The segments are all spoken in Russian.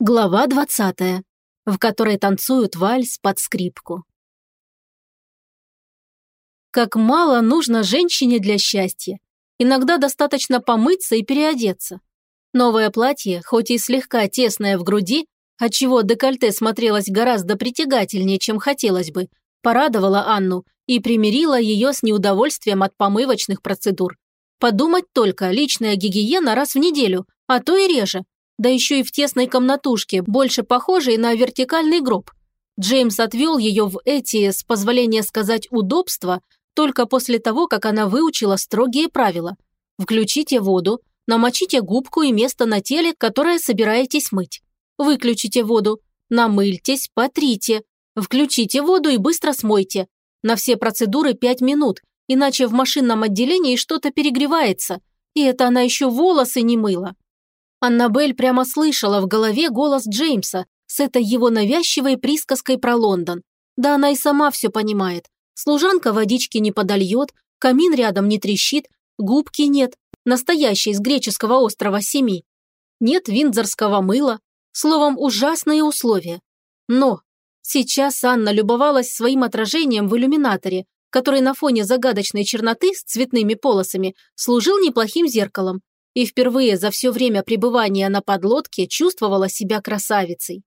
Глава 20, в которой танцуют вальс под скрипку. Как мало нужно женщине для счастья. Иногда достаточно помыться и переодеться. Новое платье, хоть и слегка тесное в груди, отчего декольте смотрелось гораздо притягательнее, чем хотелось бы, порадовало Анну и примирило ее с неудовольствием от помывочных процедур. Подумать только, личная гигиена раз в неделю, а то и реже, да еще и в тесной комнатушке, больше похожей на вертикальный гроб. Джеймс отвел ее в эти, с позволения сказать, удобства только после того, как она выучила строгие правила. Включите воду, намочите губку и место на теле, которое собираетесь мыть. Выключите воду, намыльтесь, потрите. Включите воду и быстро смойте. На все процедуры 5 минут, иначе в машинном отделении что-то перегревается. И это она еще волосы не мыла. Аннабель прямо слышала в голове голос Джеймса с этой его навязчивой присказкой про Лондон. Да она и сама все понимает. Служанка водички не подольет, камин рядом не трещит, губки нет, настоящей с греческого острова Семи. Нет виндзорского мыла. Словом, ужасные условия. Но сейчас Анна любовалась своим отражением в иллюминаторе, который на фоне загадочной черноты с цветными полосами служил неплохим зеркалом, и впервые за все время пребывания на подлодке чувствовала себя красавицей.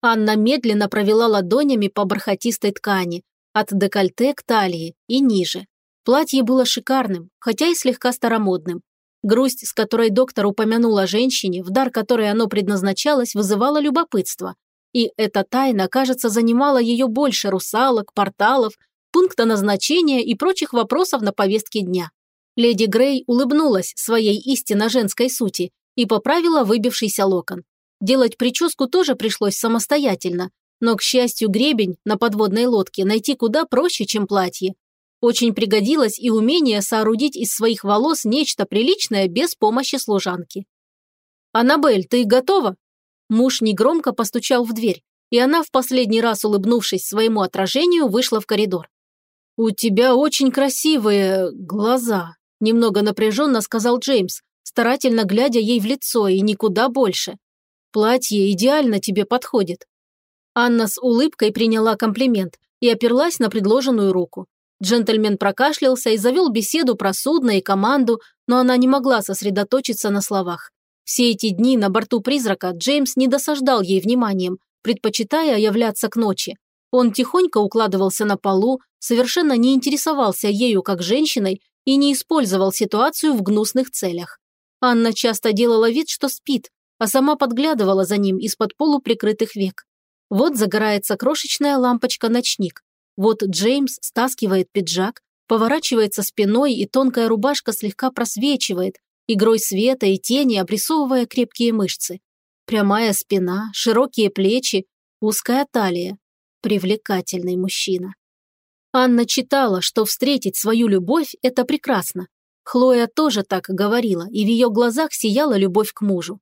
Анна медленно провела ладонями по бархатистой ткани, от декольте к талии и ниже. Платье было шикарным, хотя и слегка старомодным. Грусть, с которой доктор упомянул о женщине, в дар которой оно предназначалось, вызывала любопытство. И эта тайна, кажется, занимала ее больше русалок, порталов, пункта назначения и прочих вопросов на повестке дня. Леди Грей улыбнулась своей истинно женской сути и поправила выбившийся локон. Делать прическу тоже пришлось самостоятельно, но, к счастью, гребень на подводной лодке найти куда проще, чем платье. Очень пригодилось и умение соорудить из своих волос нечто приличное без помощи служанки. «Аннабель, ты готова?» Муж негромко постучал в дверь, и она, в последний раз улыбнувшись своему отражению, вышла в коридор. «У тебя очень красивые глаза», Немного напряженно сказал Джеймс, старательно глядя ей в лицо и никуда больше. «Платье идеально тебе подходит». Анна с улыбкой приняла комплимент и оперлась на предложенную руку. Джентльмен прокашлялся и завел беседу про судно и команду, но она не могла сосредоточиться на словах. Все эти дни на борту «Призрака» Джеймс не досаждал ей вниманием, предпочитая являться к ночи. Он тихонько укладывался на полу, совершенно не интересовался ею как женщиной и не использовал ситуацию в гнусных целях. Анна часто делала вид, что спит, а сама подглядывала за ним из-под полуприкрытых век. Вот загорается крошечная лампочка-ночник. Вот Джеймс стаскивает пиджак, поворачивается спиной, и тонкая рубашка слегка просвечивает, игрой света и тени обрисовывая крепкие мышцы. Прямая спина, широкие плечи, узкая талия. Привлекательный мужчина. Анна читала, что встретить свою любовь – это прекрасно. Хлоя тоже так говорила, и в ее глазах сияла любовь к мужу.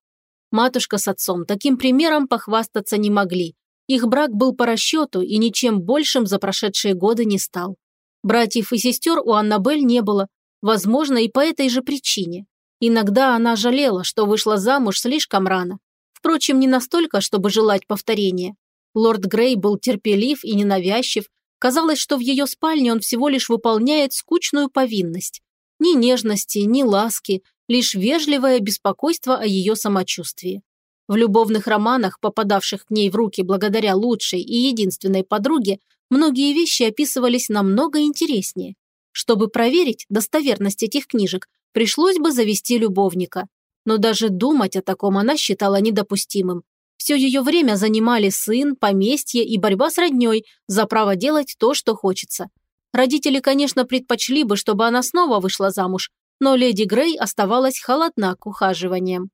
Матушка с отцом таким примером похвастаться не могли. Их брак был по расчету и ничем большим за прошедшие годы не стал. Братьев и сестер у Аннабель не было, возможно, и по этой же причине. Иногда она жалела, что вышла замуж слишком рано. Впрочем, не настолько, чтобы желать повторения. Лорд Грей был терпелив и ненавязчив, Казалось, что в ее спальне он всего лишь выполняет скучную повинность. Ни нежности, ни ласки, лишь вежливое беспокойство о ее самочувствии. В любовных романах, попадавших к ней в руки благодаря лучшей и единственной подруге, многие вещи описывались намного интереснее. Чтобы проверить достоверность этих книжек, пришлось бы завести любовника. Но даже думать о таком она считала недопустимым. Все ее время занимали сын, поместье и борьба с родней за право делать то, что хочется. Родители, конечно, предпочли бы, чтобы она снова вышла замуж, но леди Грей оставалась холодна к ухаживаниям.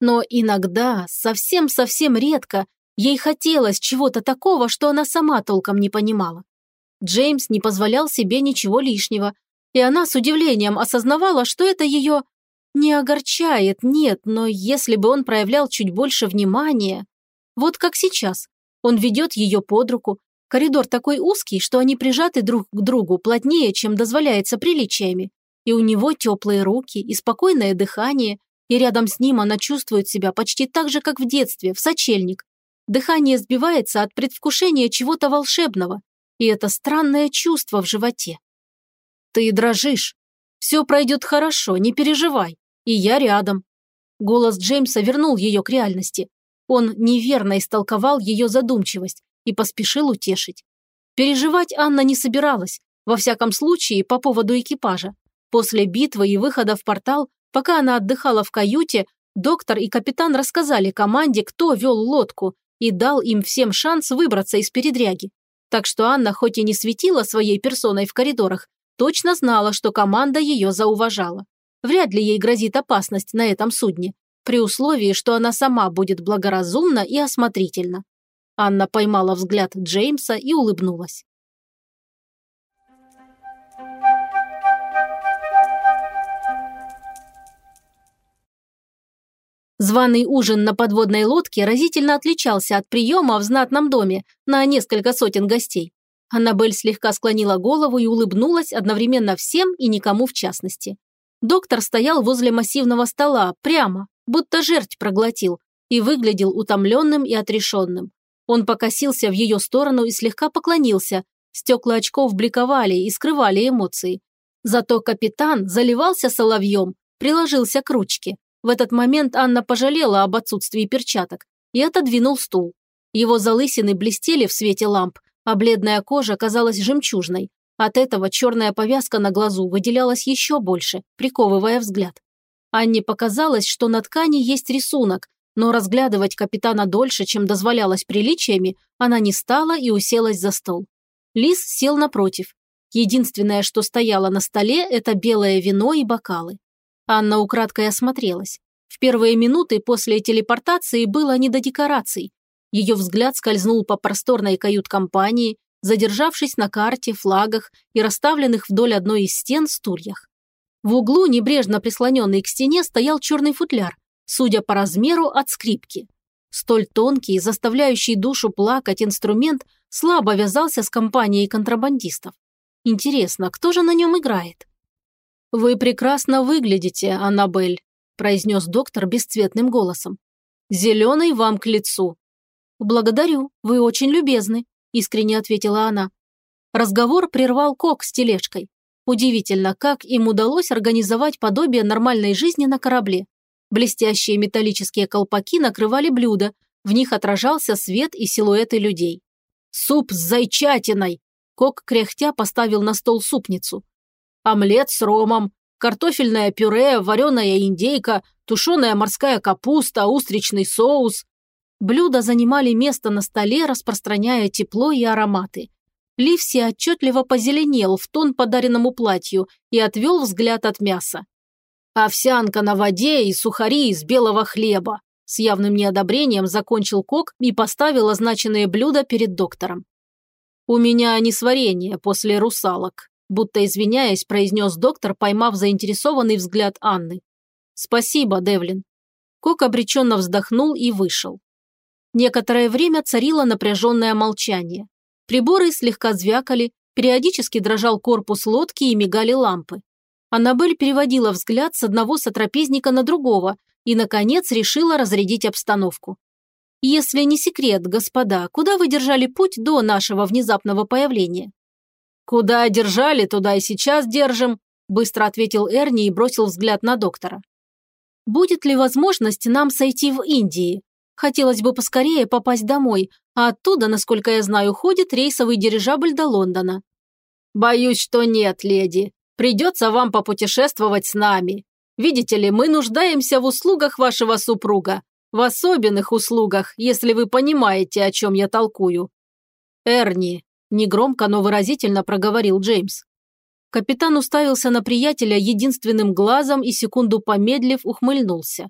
Но иногда, совсем-совсем редко, ей хотелось чего-то такого, что она сама толком не понимала. Джеймс не позволял себе ничего лишнего, и она с удивлением осознавала, что это ее не огорчает, нет, но если бы он проявлял чуть больше внимания... Вот как сейчас. Он ведет ее под руку. Коридор такой узкий, что они прижаты друг к другу плотнее, чем дозволяется приличиями. И у него теплые руки и спокойное дыхание, и рядом с ним она чувствует себя почти так же, как в детстве, в сочельник. Дыхание сбивается от предвкушения чего-то волшебного, и это странное чувство в животе. «Ты дрожишь. Все пройдет хорошо, не переживай. И я рядом». Голос Джеймса вернул ее к реальности. Он неверно истолковал ее задумчивость и поспешил утешить. Переживать Анна не собиралась, во всяком случае, по поводу экипажа. После битвы и выхода в портал, пока она отдыхала в каюте, доктор и капитан рассказали команде, кто вел лодку, и дал им всем шанс выбраться из передряги. Так что Анна хоть и не светила своей персоной в коридорах, точно знала, что команда ее зауважала. Вряд ли ей грозит опасность на этом судне, при условии, что она сама будет благоразумна и осмотрительна. Анна поймала взгляд Джеймса и улыбнулась. Званый ужин на подводной лодке разительно отличался от приема в знатном доме на несколько сотен гостей. Аннабель слегка склонила голову и улыбнулась одновременно всем и никому в частности. Доктор стоял возле массивного стола, прямо, будто жерть проглотил, и выглядел утомленным и отрешенным. Он покосился в ее сторону и слегка поклонился. Стекла очков бликовали и скрывали эмоции. Зато капитан заливался соловьем, приложился к ручке. В этот момент Анна пожалела об отсутствии перчаток и отодвинул стул. Его залысины блестели в свете ламп, а бледная кожа казалась жемчужной. От этого черная повязка на глазу выделялась еще больше, приковывая взгляд. Анне показалось, что на ткани есть рисунок, но разглядывать капитана дольше, чем дозволялось приличиями, она не стала и уселась за стол. Лис сел напротив. Единственное, что стояло на столе, это белое вино и бокалы. Анна украдкой осмотрелась. В первые минуты после телепортации было не до декораций. Ее взгляд скользнул по просторной кают-компании, задержавшись на карте, флагах и расставленных вдоль одной из стен стульях. В углу, небрежно прислоненный к стене, стоял черный футляр, судя по размеру, от скрипки. Столь тонкий, заставляющий душу плакать инструмент слабо вязался с компанией контрабандистов. Интересно, кто же на нем играет? «Вы прекрасно выглядите, Аннабель», – произнес доктор бесцветным голосом. «Зеленый вам к лицу». «Благодарю, вы очень любезны», – искренне ответила она. Разговор прервал Кок с тележкой. Удивительно, как им удалось организовать подобие нормальной жизни на корабле. Блестящие металлические колпаки накрывали блюда, в них отражался свет и силуэты людей. «Суп с зайчатиной!» Кок кряхтя поставил на стол супницу омлет с ромом, картофельное пюре, вареная индейка, тушеная морская капуста, устричный соус. Блюда занимали место на столе, распространяя тепло и ароматы. Ливси отчетливо позеленел в тон подаренному платью и отвел взгляд от мяса. «Овсянка на воде и сухари из белого хлеба», с явным неодобрением закончил Кок и поставил означенные блюда перед доктором. «У меня несварение после русалок», будто извиняясь, произнес доктор, поймав заинтересованный взгляд Анны. «Спасибо, Девлин». Кок обреченно вздохнул и вышел. Некоторое время царило напряженное молчание. Приборы слегка звякали, периодически дрожал корпус лодки и мигали лампы. Аннабель переводила взгляд с одного сотрапезника на другого и, наконец, решила разрядить обстановку. «Если не секрет, господа, куда вы держали путь до нашего внезапного появления?» «Куда держали, туда и сейчас держим», – быстро ответил Эрни и бросил взгляд на доктора. «Будет ли возможность нам сойти в Индии? Хотелось бы поскорее попасть домой, а оттуда, насколько я знаю, ходит рейсовый дирижабль до Лондона». «Боюсь, что нет, леди. Придется вам попутешествовать с нами. Видите ли, мы нуждаемся в услугах вашего супруга. В особенных услугах, если вы понимаете, о чем я толкую. Эрни, Негромко, но выразительно проговорил Джеймс. Капитан уставился на приятеля единственным глазом и секунду помедлив ухмыльнулся.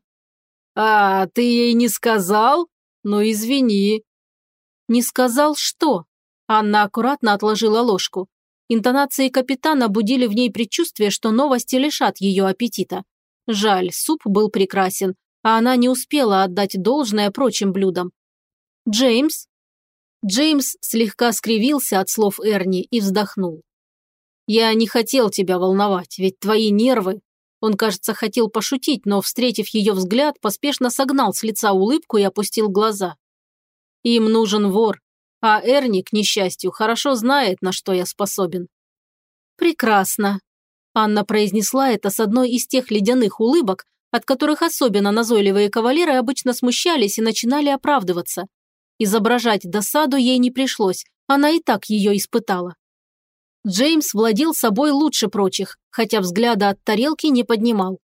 «А, ты ей не сказал? Ну, извини». «Не сказал что?» Анна аккуратно отложила ложку. Интонации капитана будили в ней предчувствие, что новости лишат ее аппетита. Жаль, суп был прекрасен, а она не успела отдать должное прочим блюдам. «Джеймс?» Джеймс слегка скривился от слов Эрни и вздохнул. «Я не хотел тебя волновать, ведь твои нервы...» Он, кажется, хотел пошутить, но, встретив ее взгляд, поспешно согнал с лица улыбку и опустил глаза. Им нужен вор, а Эрни, к несчастью, хорошо знает, на что я способен. Прекрасно. Анна произнесла это с одной из тех ледяных улыбок, от которых особенно назойливые кавалеры обычно смущались и начинали оправдываться. Изображать досаду ей не пришлось, она и так ее испытала. Джеймс владел собой лучше прочих, хотя взгляда от тарелки не поднимал.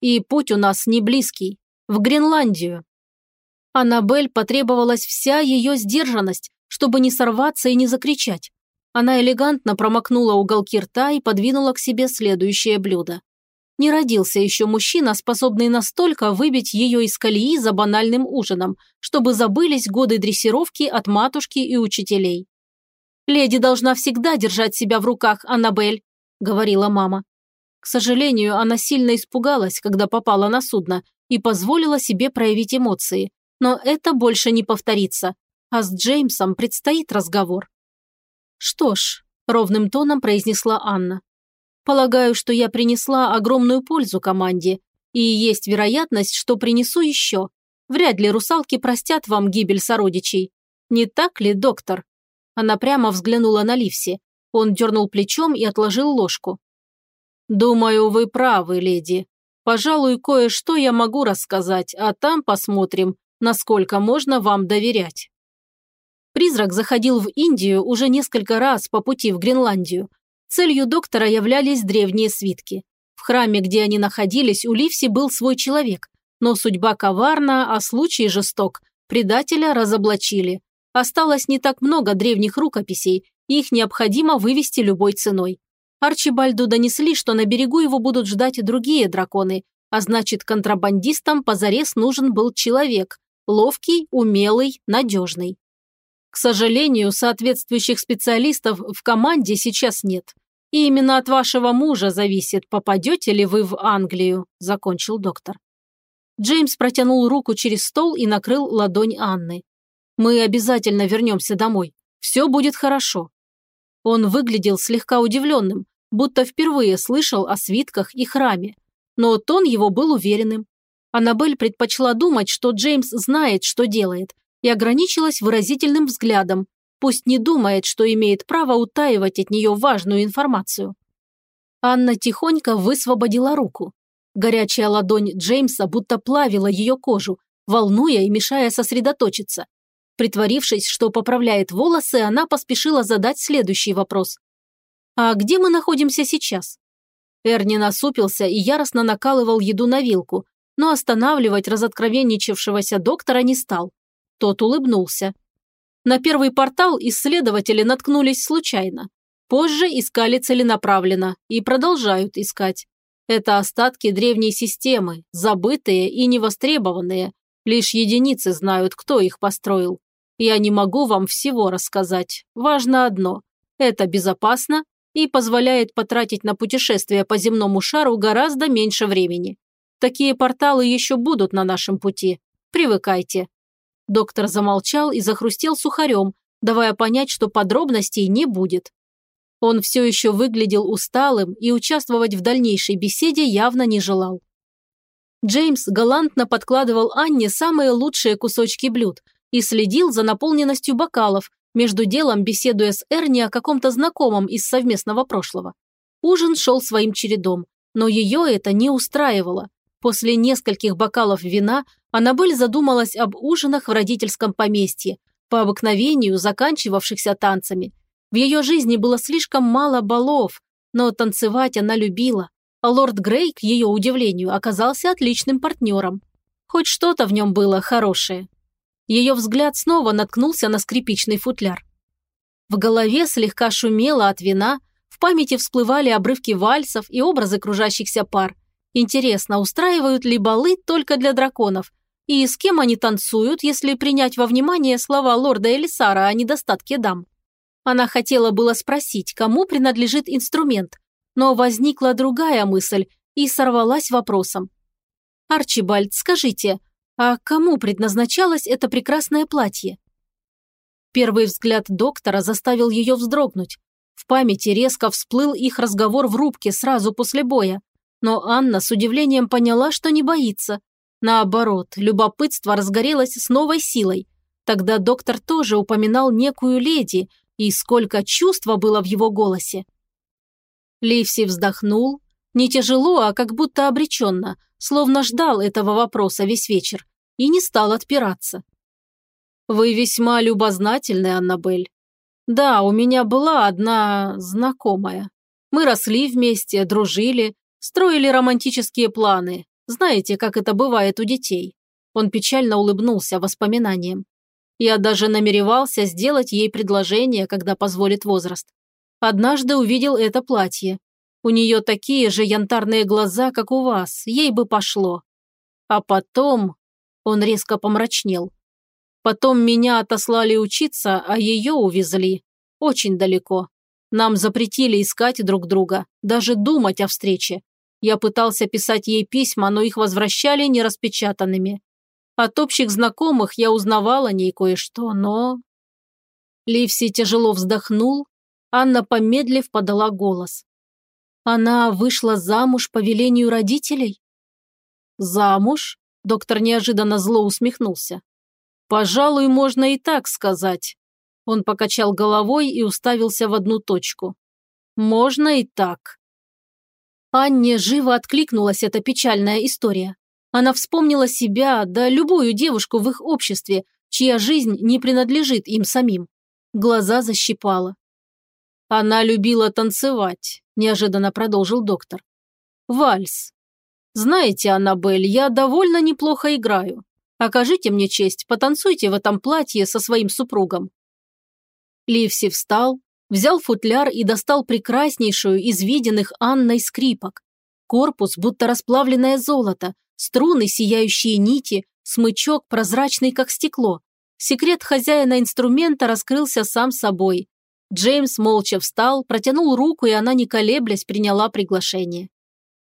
И путь у нас не близкий. В Гренландию. Аннабель потребовалась вся ее сдержанность, чтобы не сорваться и не закричать. Она элегантно промокнула уголки рта и подвинула к себе следующее блюдо. Не родился еще мужчина, способный настолько выбить ее из колеи за банальным ужином, чтобы забылись годы дрессировки от матушки и учителей. «Леди должна всегда держать себя в руках, Аннабель», – говорила мама. К сожалению, она сильно испугалась, когда попала на судно, и позволила себе проявить эмоции. Но это больше не повторится. А с Джеймсом предстоит разговор. «Что ж», – ровным тоном произнесла Анна. «Полагаю, что я принесла огромную пользу команде, и есть вероятность, что принесу еще. Вряд ли русалки простят вам гибель сородичей. Не так ли, доктор?» Она прямо взглянула на Ливси. Он дернул плечом и отложил ложку. «Думаю, вы правы, леди. Пожалуй, кое-что я могу рассказать, а там посмотрим, насколько можно вам доверять». Призрак заходил в Индию уже несколько раз по пути в Гренландию. Целью доктора являлись древние свитки. В храме, где они находились, у Ливси был свой человек. Но судьба коварна, а случай жесток. Предателя разоблачили. Осталось не так много древних рукописей, их необходимо вывести любой ценой. Арчибальду донесли, что на берегу его будут ждать другие драконы, а значит, контрабандистам позарез нужен был человек – ловкий, умелый, надежный. К сожалению, соответствующих специалистов в команде сейчас нет. И именно от вашего мужа зависит, попадете ли вы в Англию», – закончил доктор. Джеймс протянул руку через стол и накрыл ладонь Анны. Мы обязательно вернемся домой. Все будет хорошо». Он выглядел слегка удивленным, будто впервые слышал о свитках и храме. Но тон его был уверенным. Аннабель предпочла думать, что Джеймс знает, что делает, и ограничилась выразительным взглядом, пусть не думает, что имеет право утаивать от нее важную информацию. Анна тихонько высвободила руку. Горячая ладонь Джеймса будто плавила ее кожу, волнуя и мешая сосредоточиться. Притворившись, что поправляет волосы, она поспешила задать следующий вопрос. «А где мы находимся сейчас?» Эрни насупился и яростно накалывал еду на вилку, но останавливать разоткровенничавшегося доктора не стал. Тот улыбнулся. На первый портал исследователи наткнулись случайно. Позже искали целенаправленно и продолжают искать. Это остатки древней системы, забытые и невостребованные. Лишь единицы знают, кто их построил. Я не могу вам всего рассказать. Важно одно. Это безопасно и позволяет потратить на путешествие по земному шару гораздо меньше времени. Такие порталы еще будут на нашем пути. Привыкайте». Доктор замолчал и захрустел сухарем, давая понять, что подробностей не будет. Он все еще выглядел усталым и участвовать в дальнейшей беседе явно не желал. Джеймс галантно подкладывал Анне самые лучшие кусочки блюд – и следил за наполненностью бокалов, между делом беседуя с Эрни о каком-то знакомом из совместного прошлого. Ужин шел своим чередом, но ее это не устраивало. После нескольких бокалов вина Аннабель задумалась об ужинах в родительском поместье, по обыкновению заканчивавшихся танцами. В ее жизни было слишком мало балов, но танцевать она любила, а лорд Грей, к ее удивлению, оказался отличным партнером. Хоть что-то в нем было хорошее. Ее взгляд снова наткнулся на скрипичный футляр. В голове слегка шумело от вина, в памяти всплывали обрывки вальсов и образы кружащихся пар. Интересно, устраивают ли балы только для драконов? И с кем они танцуют, если принять во внимание слова лорда Элисара о недостатке дам? Она хотела было спросить, кому принадлежит инструмент, но возникла другая мысль и сорвалась вопросом. «Арчибальд, скажите, а кому предназначалось это прекрасное платье? Первый взгляд доктора заставил ее вздрогнуть. В памяти резко всплыл их разговор в рубке сразу после боя. Но Анна с удивлением поняла, что не боится. Наоборот, любопытство разгорелось с новой силой. Тогда доктор тоже упоминал некую леди, и сколько чувства было в его голосе. Ливси вздохнул, не тяжело, а как будто обреченно, словно ждал этого вопроса весь вечер, и не стал отпираться. «Вы весьма любознательны, Аннабель. Да, у меня была одна знакомая. Мы росли вместе, дружили, строили романтические планы. Знаете, как это бывает у детей?» Он печально улыбнулся воспоминаниям. Я даже намеревался сделать ей предложение, когда позволит возраст. Однажды увидел это платье. У нее такие же янтарные глаза, как у вас, ей бы пошло. А потом... Он резко помрачнел. Потом меня отослали учиться, а ее увезли. Очень далеко. Нам запретили искать друг друга, даже думать о встрече. Я пытался писать ей письма, но их возвращали нераспечатанными. От общих знакомых я узнавал о ней кое-что, но... Ливси тяжело вздохнул, Анна, помедлив, подала голос. Она вышла замуж по велению родителей? Замуж? Доктор неожиданно зло усмехнулся. Пожалуй, можно и так сказать. Он покачал головой и уставился в одну точку. Можно и так. Анне живо откликнулась эта печальная история. Она вспомнила себя, да любую девушку в их обществе, чья жизнь не принадлежит им самим. Глаза защипала. Она любила танцевать, неожиданно продолжил доктор. Вальс. Знаете, Аннабель, я довольно неплохо играю. Окажите мне честь, потанцуйте в этом платье со своим супругом. Ливси встал, взял футляр и достал прекраснейшую из виденных Анной скрипок. Корпус, будто расплавленное золото, струны, сияющие нити, смычок, прозрачный, как стекло. Секрет хозяина инструмента раскрылся сам собой. Джеймс молча встал, протянул руку, и она, не колеблясь, приняла приглашение.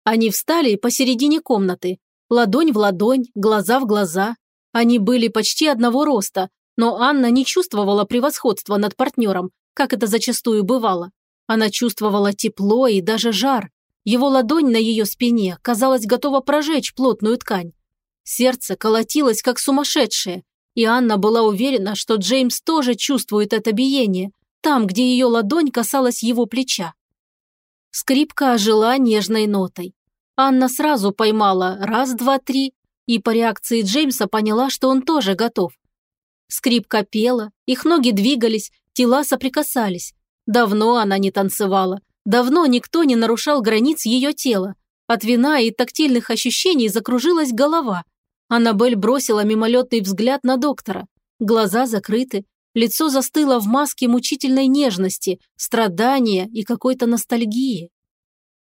Они встали посередине комнаты, ладонь в ладонь, глаза в глаза. Они были почти одного роста, но Анна не чувствовала превосходства над партнером, как это зачастую бывало. Она чувствовала тепло и даже жар. Его ладонь на ее спине, казалось, готова прожечь плотную ткань. Сердце колотилось, как сумасшедшее, и Анна была уверена, что Джеймс тоже чувствует это биение, там, где ее ладонь касалась его плеча. Скрипка ожила нежной нотой. Анна сразу поймала раз, два, три, и по реакции Джеймса поняла, что он тоже готов. Скрипка пела, их ноги двигались, тела соприкасались. Давно она не танцевала, давно никто не нарушал границ ее тела. От вина и тактильных ощущений закружилась голова. Аннабель бросила мимолетный взгляд на доктора. Глаза закрыты, Лицо застыло в маске мучительной нежности, страдания и какой-то ностальгии.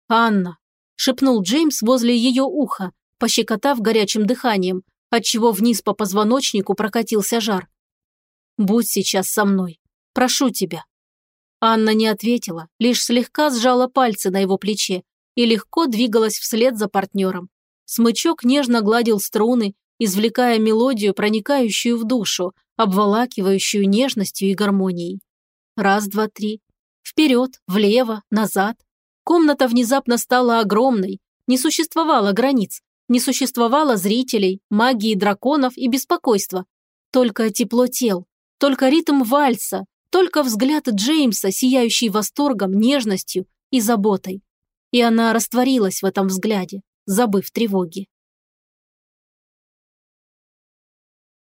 «Анна!» – шепнул Джеймс возле ее уха, пощекотав горячим дыханием, отчего вниз по позвоночнику прокатился жар. «Будь сейчас со мной. Прошу тебя». Анна не ответила, лишь слегка сжала пальцы на его плече и легко двигалась вслед за партнером. Смычок нежно гладил струны, извлекая мелодию, проникающую в душу, обволакивающую нежностью и гармонией. Раз, два, три. Вперед, влево, назад. Комната внезапно стала огромной. Не существовало границ. Не существовало зрителей, магии драконов и беспокойства. Только тепло тел. Только ритм вальса. Только взгляд Джеймса, сияющий восторгом, нежностью и заботой. И она растворилась в этом взгляде, забыв тревоги.